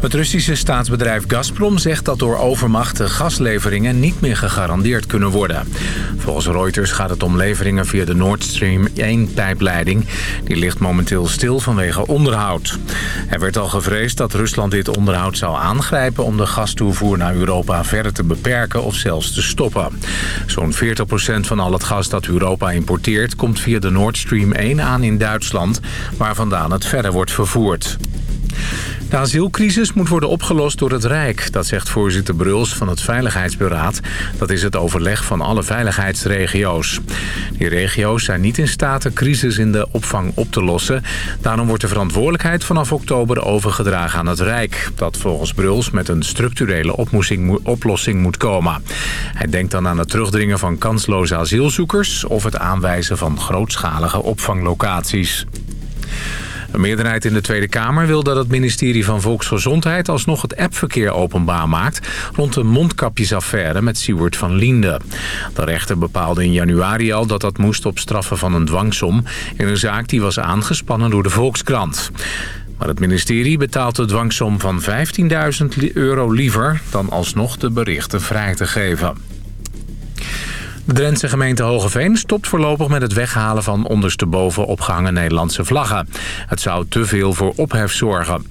Het Russische staatsbedrijf Gazprom zegt dat door overmacht de gasleveringen niet meer gegarandeerd kunnen worden. Volgens Reuters gaat het om leveringen via de Nord Stream 1-pijpleiding. Die ligt momenteel stil vanwege onderhoud. Er werd al gevreesd dat Rusland dit onderhoud zou aangrijpen... om de gastoevoer naar Europa verder te beperken of zelfs te stoppen. Zo'n 40% van al het gas dat Europa importeert... komt via de Nord Stream 1 aan in Duitsland... waar vandaan het verder wordt vervoerd. De asielcrisis moet worden opgelost door het Rijk. Dat zegt voorzitter Bruls van het Veiligheidsberaad. Dat is het overleg van alle veiligheidsregio's. Die regio's zijn niet in staat de crisis in de opvang op te lossen. Daarom wordt de verantwoordelijkheid vanaf oktober overgedragen aan het Rijk. Dat volgens Bruls met een structurele oplossing moet komen. Hij denkt dan aan het terugdringen van kansloze asielzoekers... of het aanwijzen van grootschalige opvanglocaties. Een meerderheid in de Tweede Kamer wil dat het ministerie van Volksgezondheid... alsnog het appverkeer openbaar maakt... rond de mondkapjesaffaire met Siewert van Liende. De rechter bepaalde in januari al dat dat moest op straffen van een dwangsom... in een zaak die was aangespannen door de Volkskrant. Maar het ministerie betaalt de dwangsom van 15.000 euro liever... dan alsnog de berichten vrij te geven. De Drentse gemeente Hogeveen stopt voorlopig met het weghalen van ondersteboven opgehangen Nederlandse vlaggen. Het zou te veel voor ophef zorgen.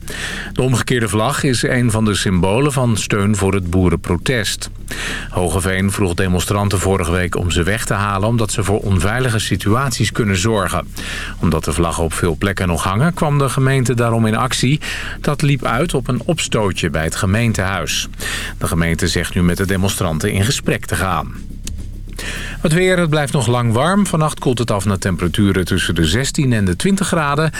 De omgekeerde vlag is een van de symbolen van steun voor het boerenprotest. Hogeveen vroeg demonstranten vorige week om ze weg te halen... omdat ze voor onveilige situaties kunnen zorgen. Omdat de vlaggen op veel plekken nog hangen... kwam de gemeente daarom in actie. Dat liep uit op een opstootje bij het gemeentehuis. De gemeente zegt nu met de demonstranten in gesprek te gaan. Het weer, het blijft nog lang warm. Vannacht koelt het af naar temperaturen tussen de 16 en de 20 graden.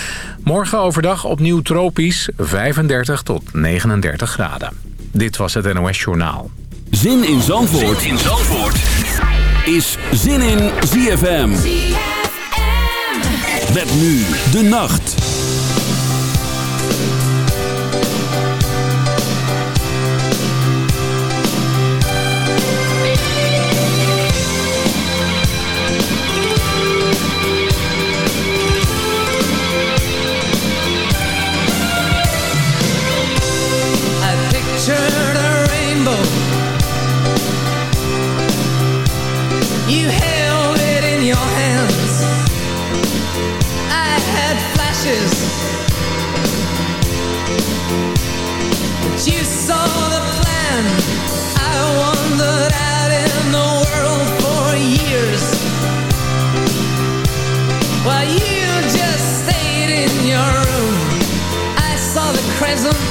Morgen overdag opnieuw tropisch, 35 tot 39 graden. Dit was het NOS Journaal. Zin in Zandvoort, zin in Zandvoort. is Zin in ZFM. ZFM. Met nu de nacht. present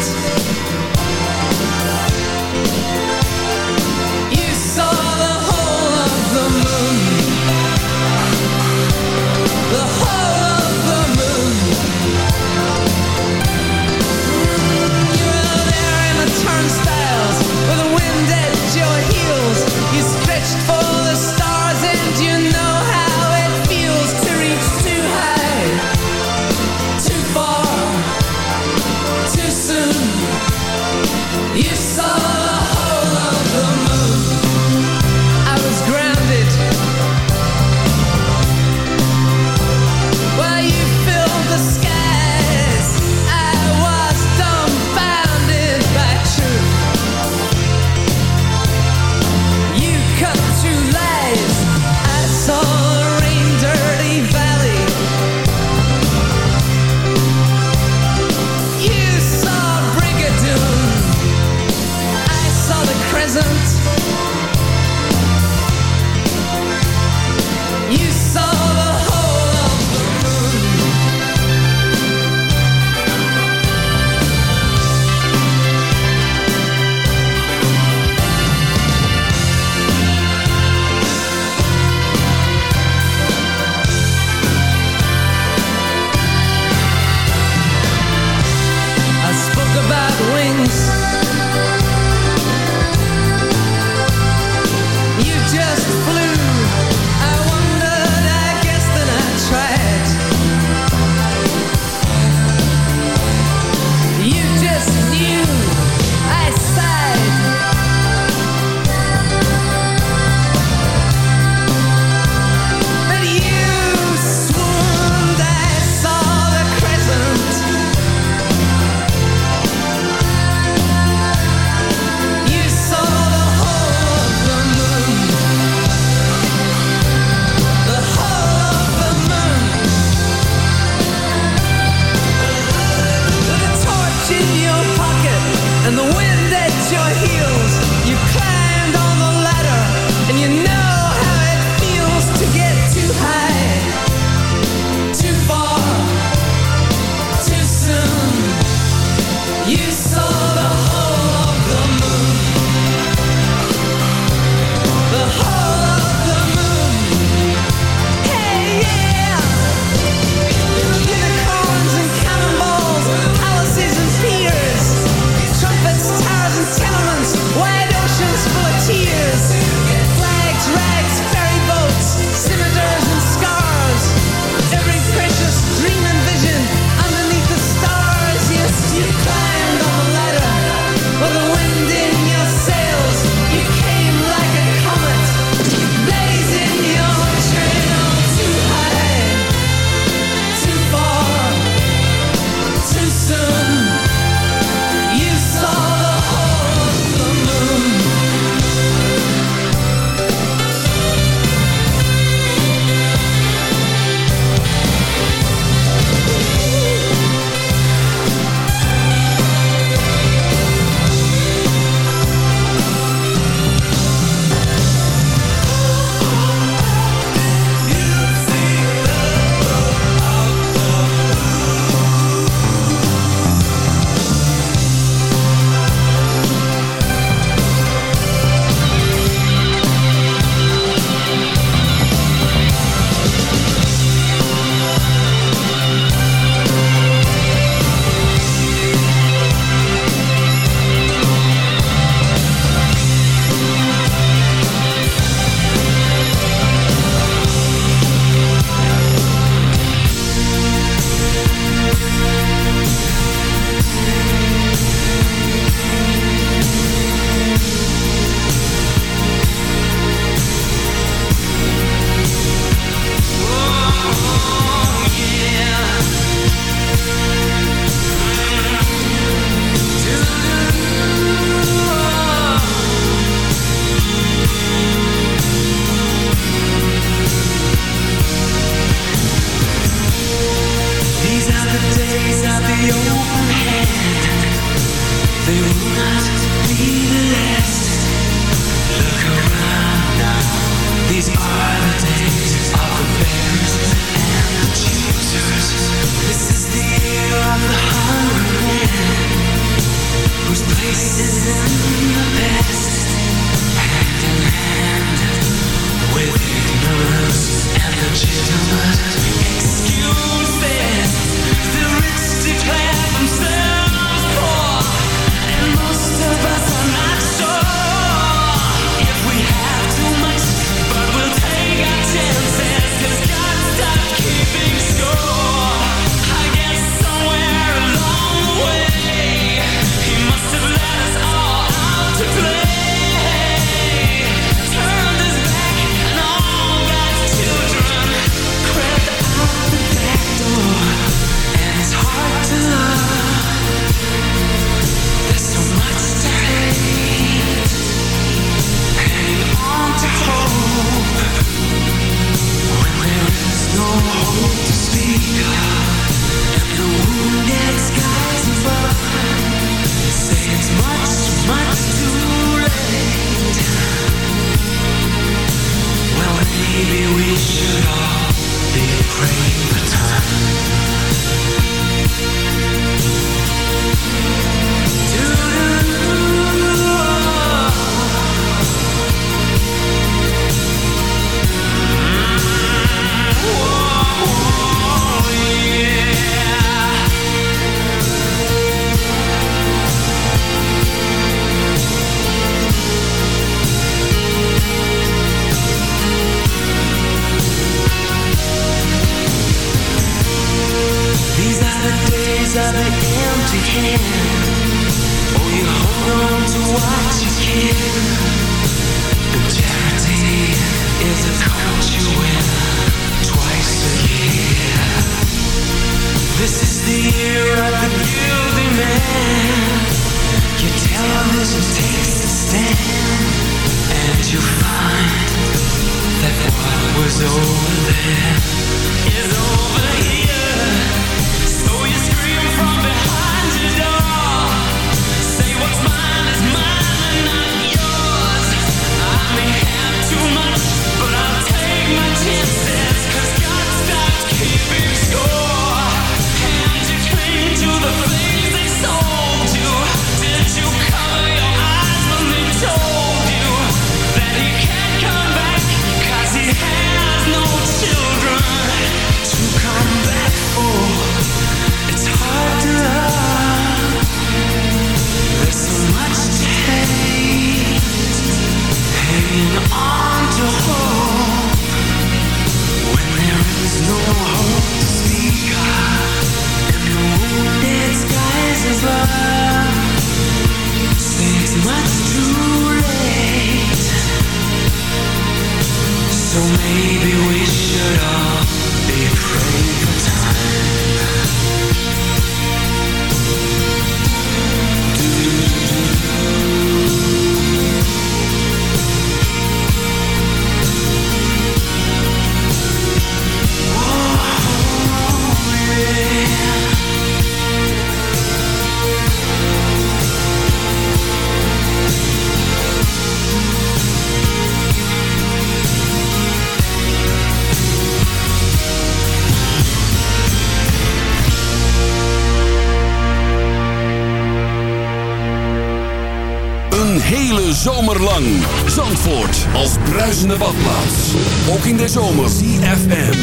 bruisende badplaats. Ook in de zomer. CFM.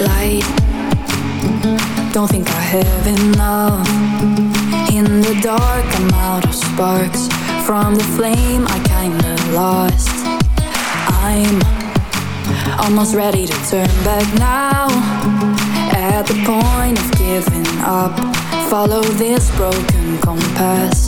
Light. Don't think I have enough. In the dark I'm out of sparks. From the flame I kinda lost. I'm Almost ready to turn back now. At the point of giving up Follow this broken compass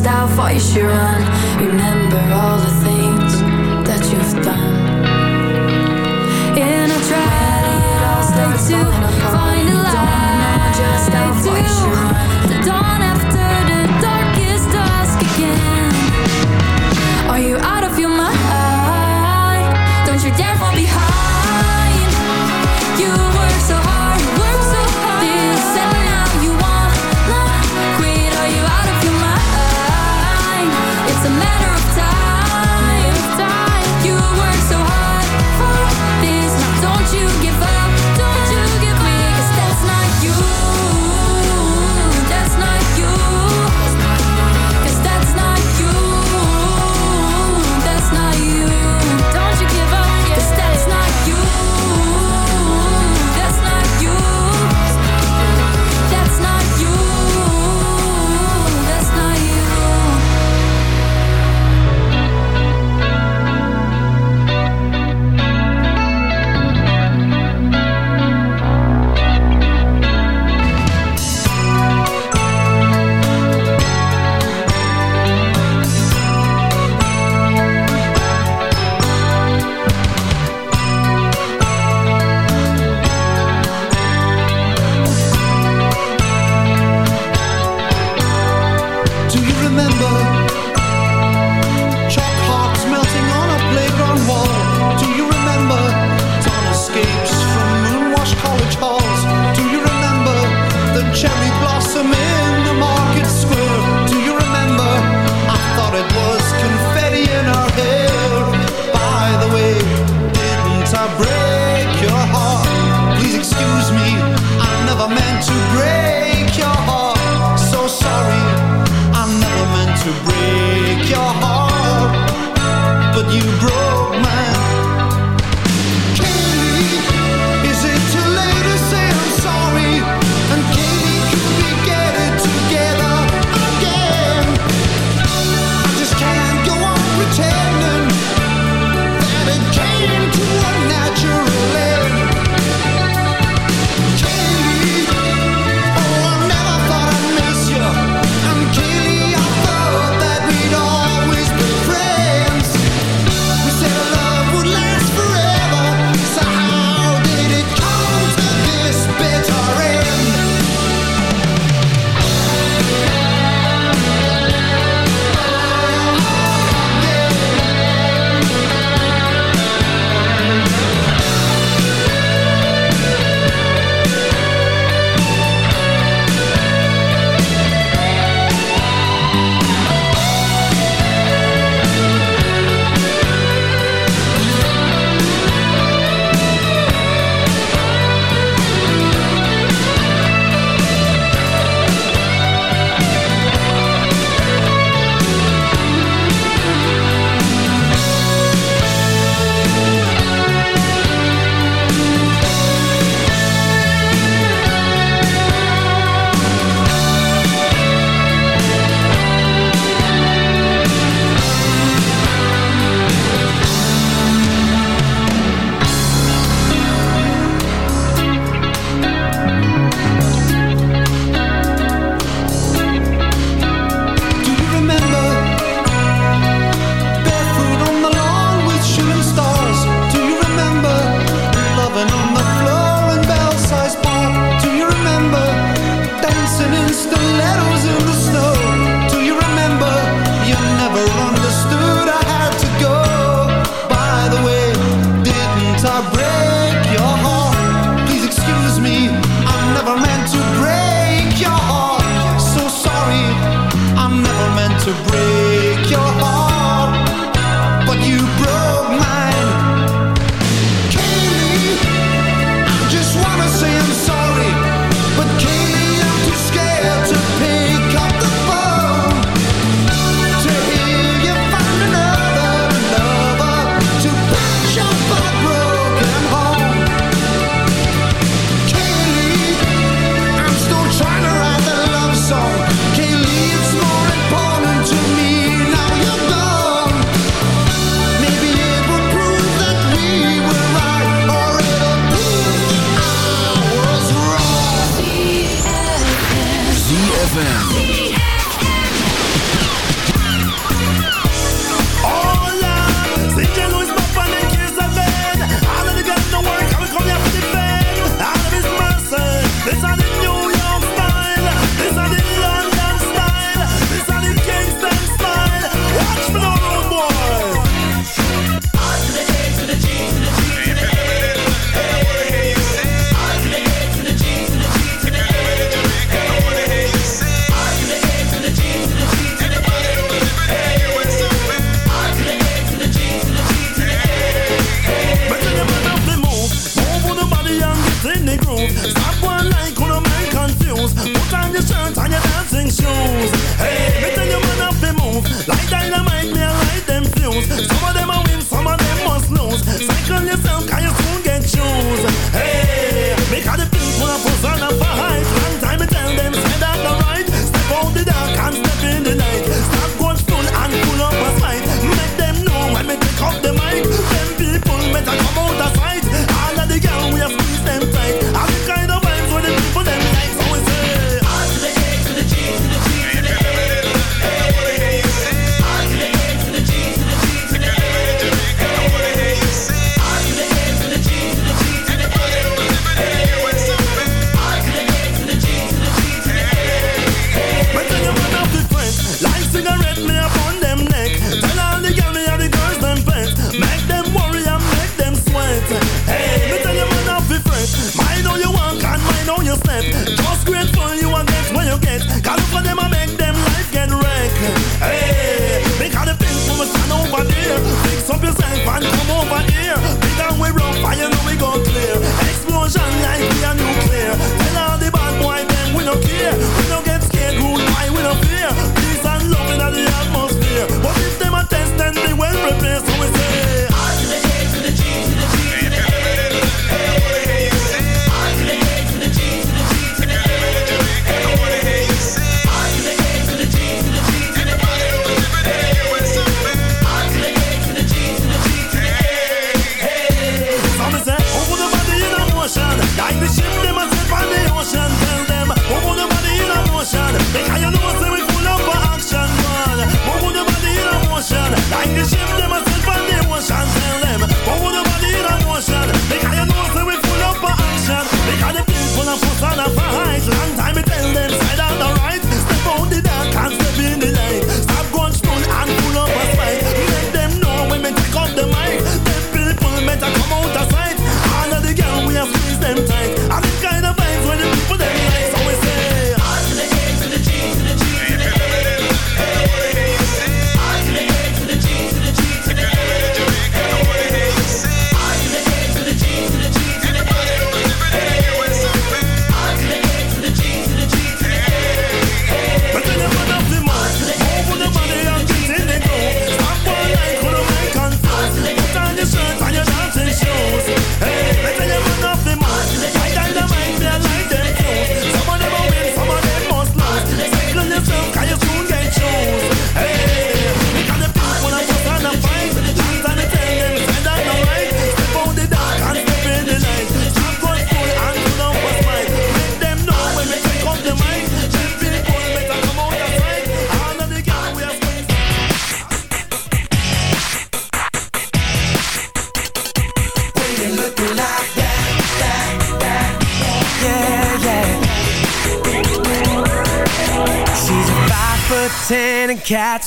style fight you run. Remember all the Up yourself and come over here. Big and we rough, and you know we go clear. Explosion like we are new.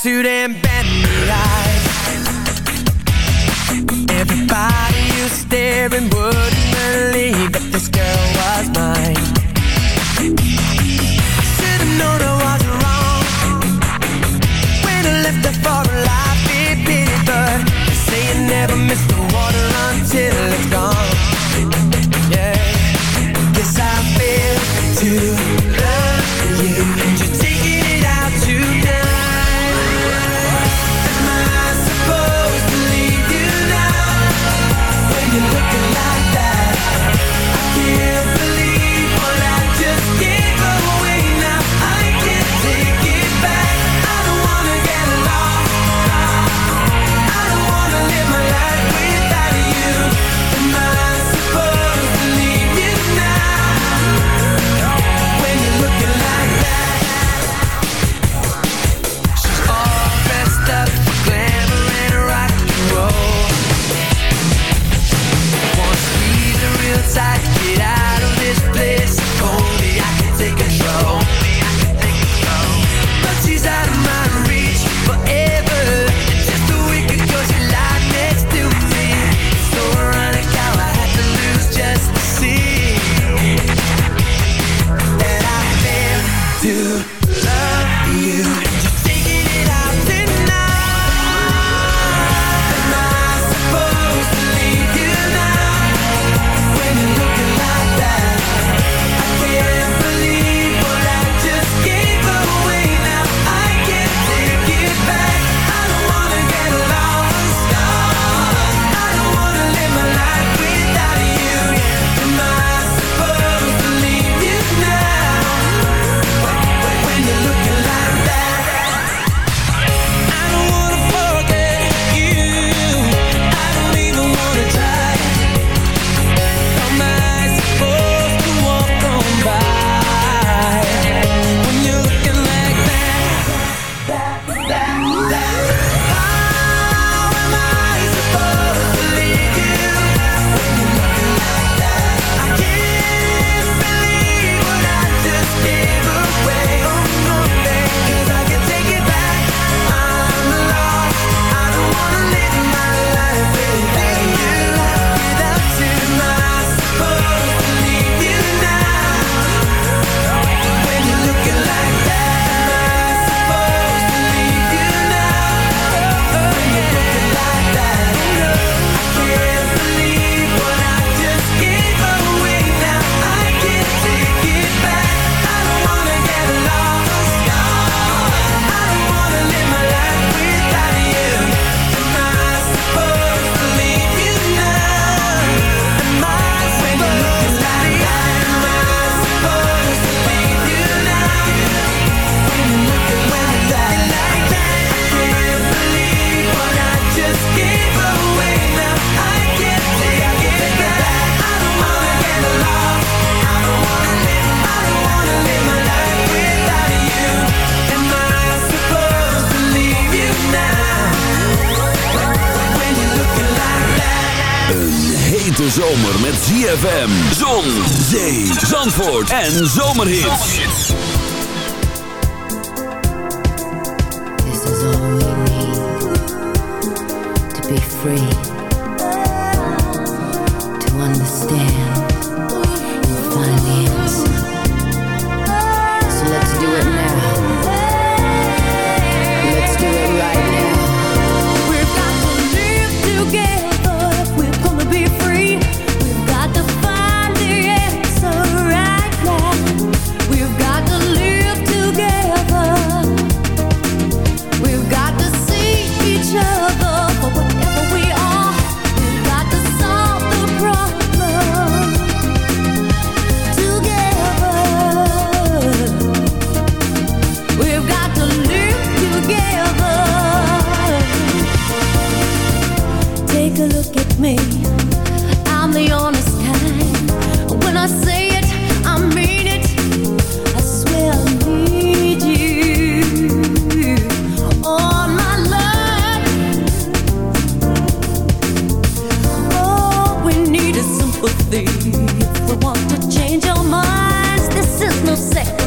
suit and ZFM, Zon, Zee, Zandvoort en Zomerhits. This is all we need to be free. so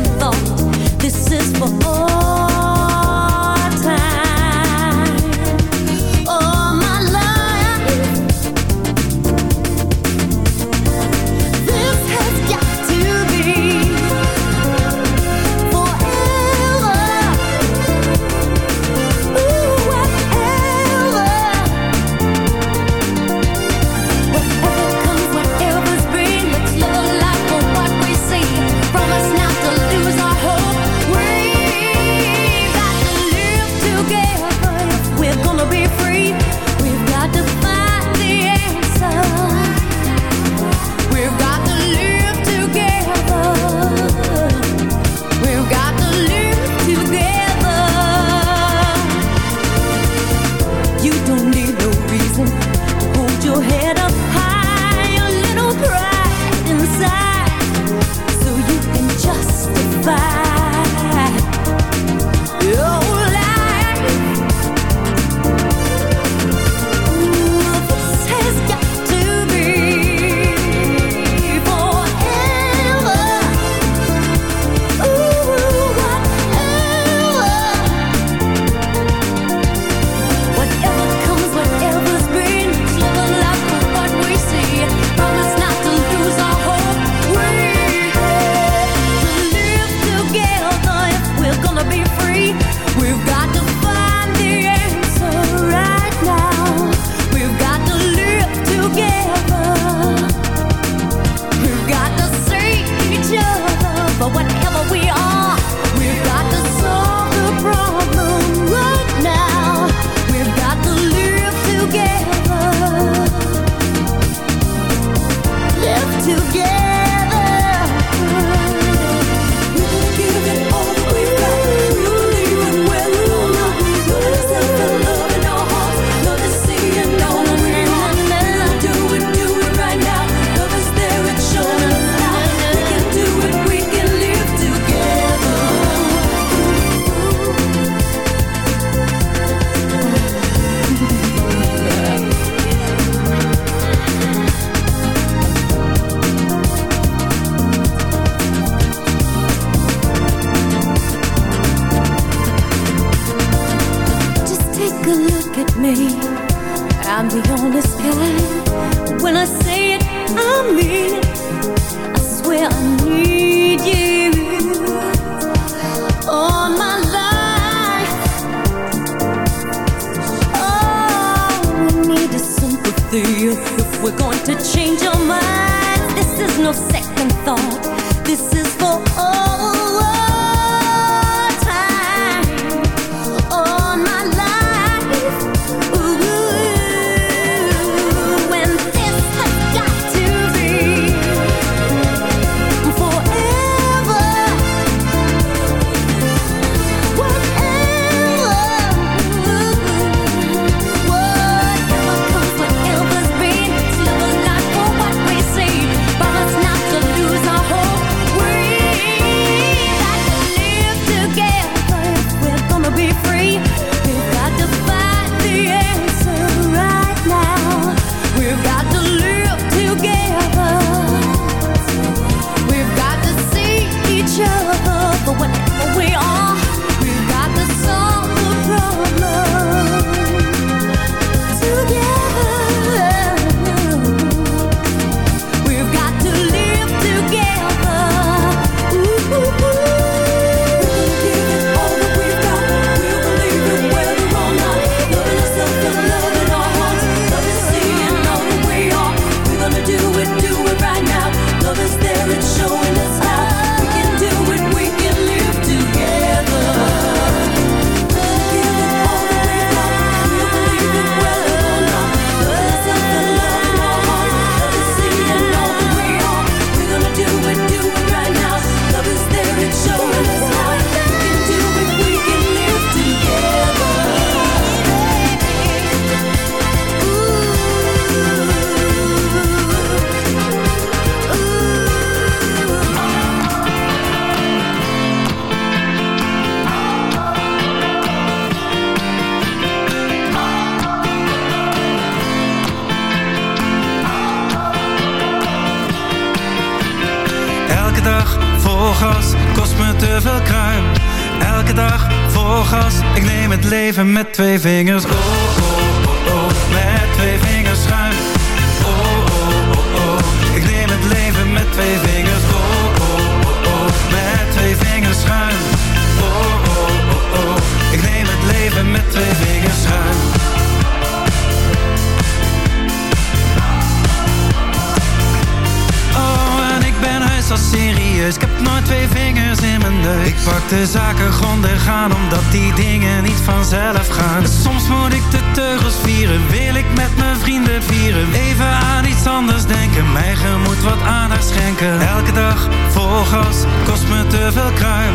anders denken, mijn gemoed wat aandacht schenken. Elke dag vol gas, kost me te veel kruim.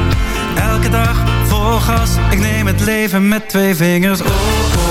Elke dag vol gas, ik neem het leven met twee vingers. Oh,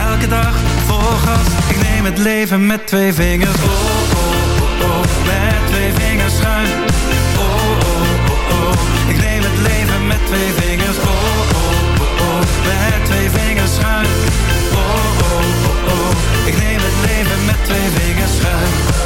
Elke dag vol gas, ik neem het leven met twee vingers. Oh, oh, oh, oh, met twee vingers schuim. Oh, oh, oh, oh, ik neem het leven met twee vingers. Oh, oh, oh, oh, met twee vingers schuim. Oh, oh, oh, oh, ik neem het leven met twee vingers schuim.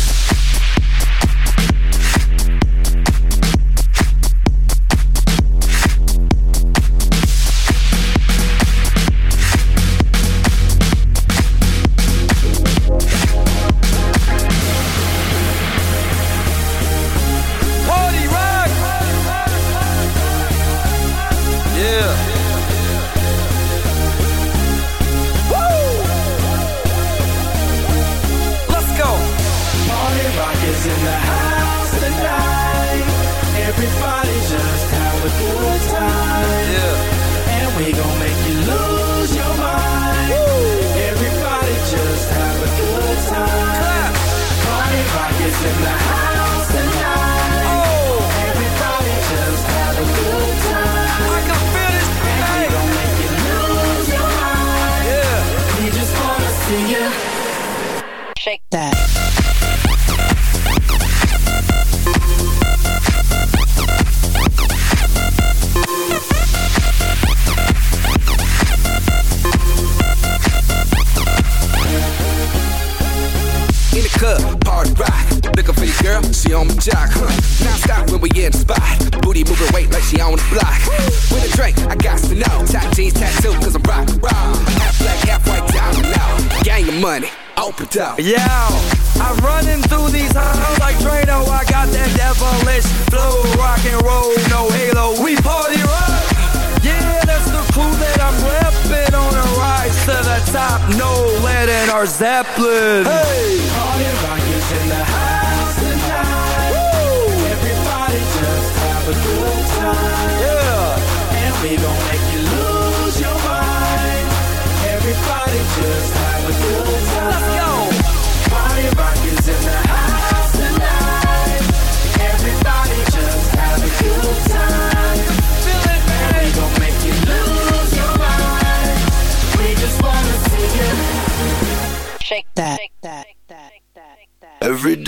The party rock. Looking for your girl, she on my jock, huh? Now stop when we in the spot. Booty moving weight like she on the block. With a drink, I got to know. Top jeans tattoo, cause I'm rock, rock. Half black, half white, diamond now. Gang of money, open up. Yeah, I'm running through these halls like Drano. I got that devilish flow, rock and roll, no halo. We party rock. That's the crew that I'm repping on a rise to the top. No lead in our Zeppelin. Hey, Party rock is in the house tonight. Everybody just have a good time. yeah. And we gon' make you lose your mind. Everybody just have a good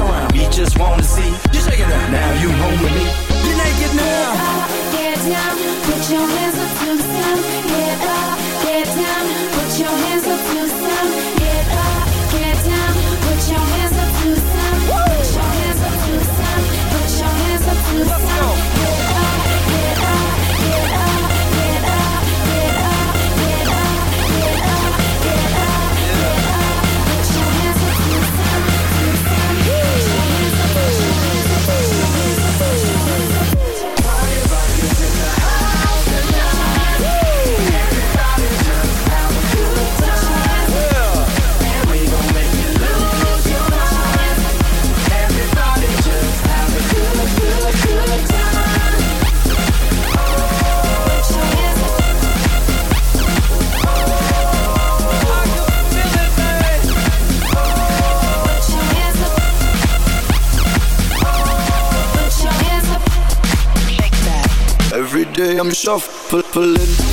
Around. We just wanna see you shake it up. Now you home with me. You're naked now. Get down, put your shuffling.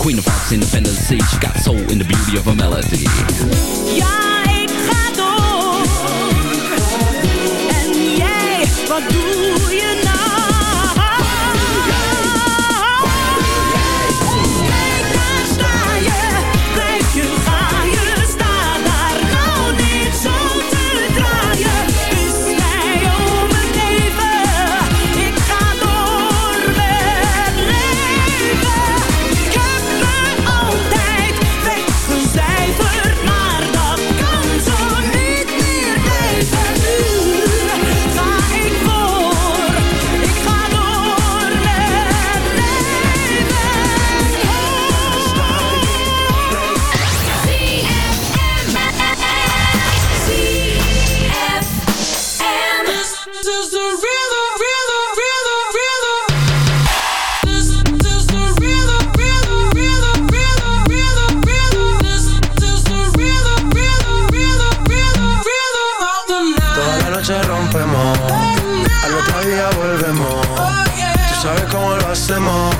Queen of hearts independency she got soul in the beauty of a melody Ja, ik ga door. En jij, wat doe je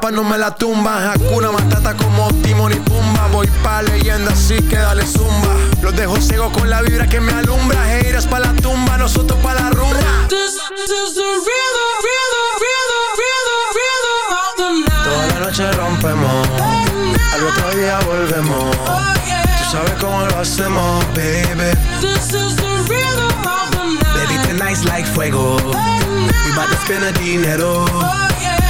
Paz no me la tumba. Hakuna Matata como Timon y Pumba. Voy pa' leyenda así que dale zumba. Los dejo ciego con la vibra que me alumbra. Haters pa' la tumba, nosotros pa' la rumba. This is the rhythm, rhythm, rhythm, rhythm, rhythm of the night. Toda la noche rompemos, al otro día volvemos. Tú sabes cómo lo hacemos, baby. This is the rhythm of the night. Baby, tonight's like fuego. We bout to spend a dinero.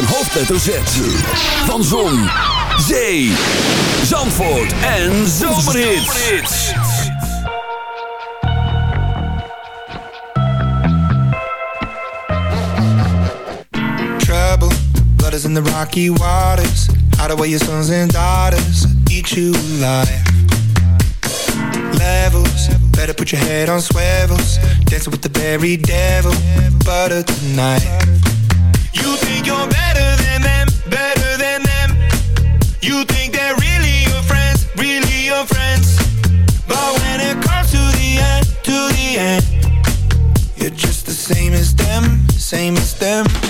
een hoofdletter Z. Van Zon, Zee, Zandvoort en Zomerhits. Trouble, blood is in the rocky waters. Out away your sons and daughters, eat you alive. Levels, better put your head on swivels. Dancing with the very devil, butter tonight. You think you're You think they're really your friends, really your friends. But when it comes to the end, to the end, you're just the same as them, same as them.